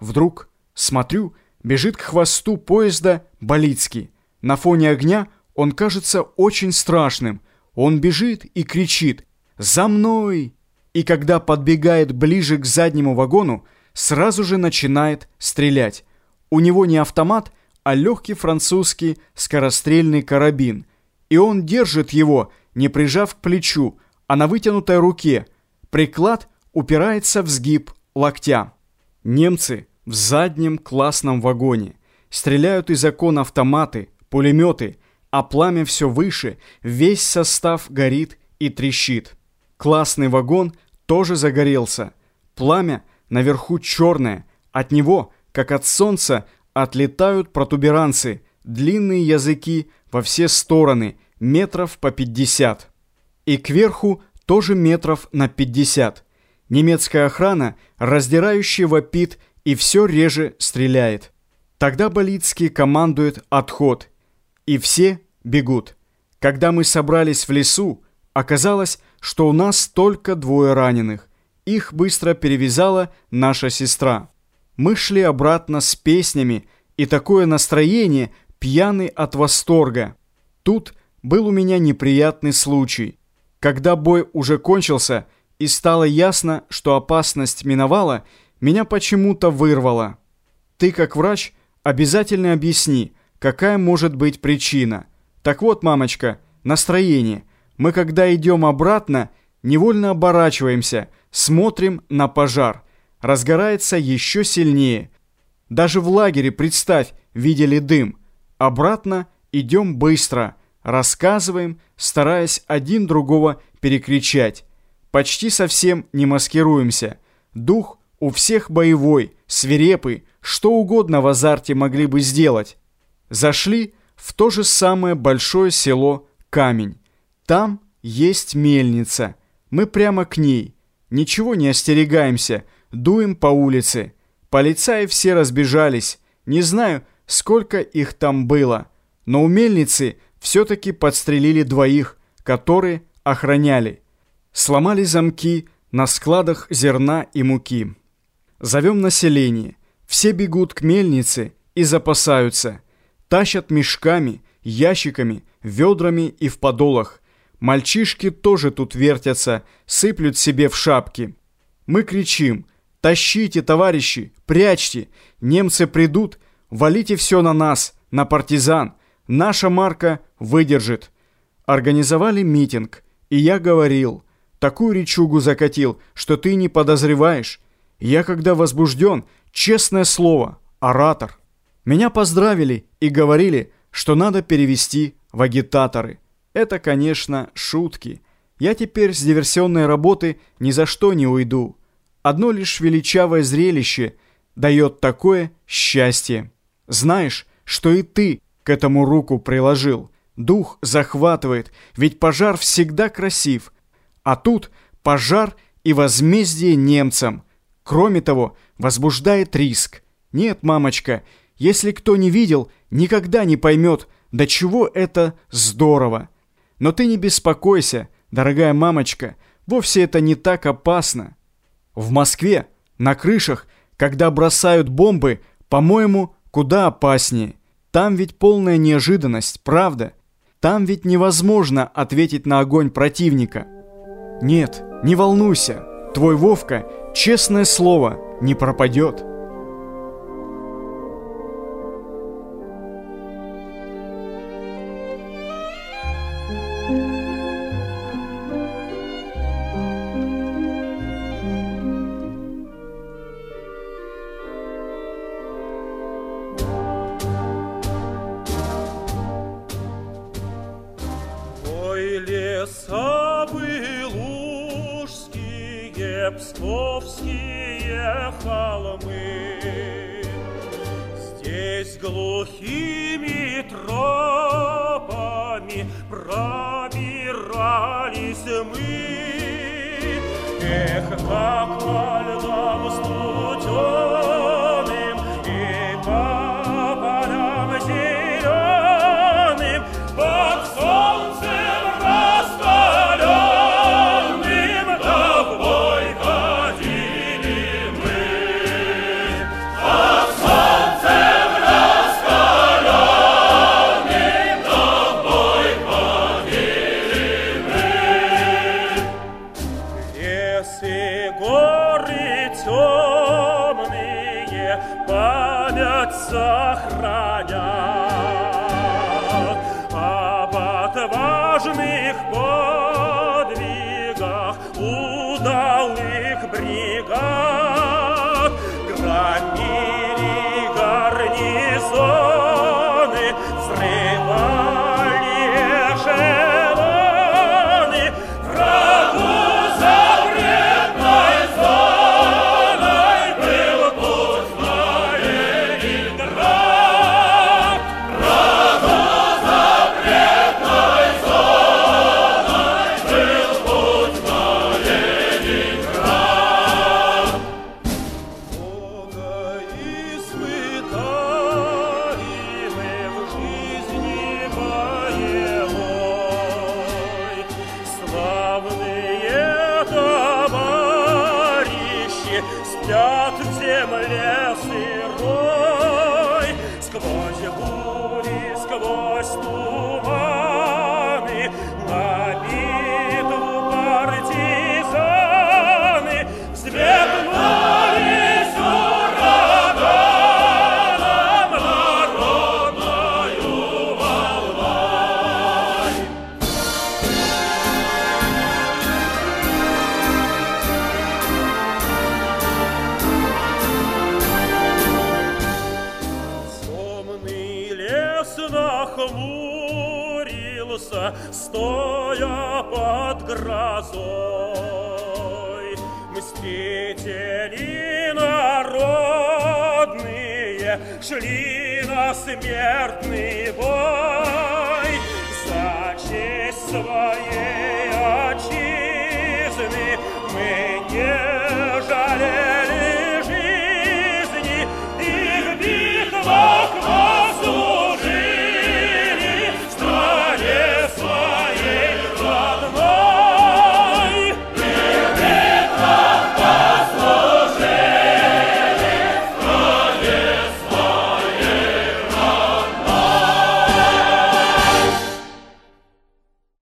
Вдруг, смотрю, бежит к хвосту поезда Болицкий. На фоне огня он кажется очень страшным. Он бежит и кричит «За мной!» И когда подбегает ближе к заднему вагону, сразу же начинает стрелять. У него не автомат, а легкий французский скорострельный карабин. И он держит его, не прижав к плечу, а на вытянутой руке. Приклад упирается в сгиб локтя. Немцы в заднем классном вагоне. Стреляют из окон автоматы, пулеметы, а пламя все выше, весь состав горит и трещит. Классный вагон тоже загорелся. Пламя наверху черное, от него, как от солнца, отлетают протуберанцы, длинные языки во все стороны, метров по пятьдесят. И кверху тоже метров на пятьдесят. Немецкая охрана, раздирающая вопит и все реже стреляет. Тогда Болицкий командует «отход», и все бегут. Когда мы собрались в лесу, оказалось, что у нас только двое раненых. Их быстро перевязала наша сестра. Мы шли обратно с песнями, и такое настроение, пьяный от восторга. Тут был у меня неприятный случай. Когда бой уже кончился, и стало ясно, что опасность миновала, меня почему-то вырвало. Ты, как врач, обязательно объясни, какая может быть причина. Так вот, мамочка, настроение. Мы, когда идем обратно, невольно оборачиваемся, смотрим на пожар. Разгорается еще сильнее. Даже в лагере, представь, видели дым. Обратно идем быстро, рассказываем, стараясь один другого перекричать. Почти совсем не маскируемся. Дух у всех боевой, свирепый, что угодно в азарте могли бы сделать. Зашли в то же самое большое село Камень. Там есть мельница. Мы прямо к ней. Ничего не остерегаемся, дуем по улице. Полицаи все разбежались. Не знаю, сколько их там было. Но у мельницы все-таки подстрелили двоих, которые охраняли. Сломали замки на складах зерна и муки. Зовем население. Все бегут к мельнице и запасаются. Тащат мешками, ящиками, ведрами и в подолах. Мальчишки тоже тут вертятся, сыплют себе в шапки. Мы кричим «Тащите, товарищи, прячьте! Немцы придут, валите все на нас, на партизан! Наша марка выдержит!» Организовали митинг, и я говорил, такую речугу закатил, что ты не подозреваешь. Я, когда возбужден, честное слово, оратор. Меня поздравили и говорили, что надо перевести в агитаторы. Это, конечно, шутки. Я теперь с диверсионной работы ни за что не уйду. Одно лишь величавое зрелище дает такое счастье. Знаешь, что и ты к этому руку приложил. Дух захватывает, ведь пожар всегда красив. А тут пожар и возмездие немцам – Кроме того, возбуждает риск. Нет, мамочка, если кто не видел, никогда не поймет, до чего это здорово. Но ты не беспокойся, дорогая мамочка, вовсе это не так опасно. В Москве, на крышах, когда бросают бомбы, по-моему, куда опаснее. Там ведь полная неожиданность, правда? Там ведь невозможно ответить на огонь противника. Нет, не волнуйся, твой Вовка – честное слово, не пропадет. Псковские холмы. Здесь глухими тропами пробирались мы. Эх, как по льдам студеным Господь сохранят. Об отважных летят в земле сны. стоя под грозой. Мстители народные шли на смертный бой за честь своей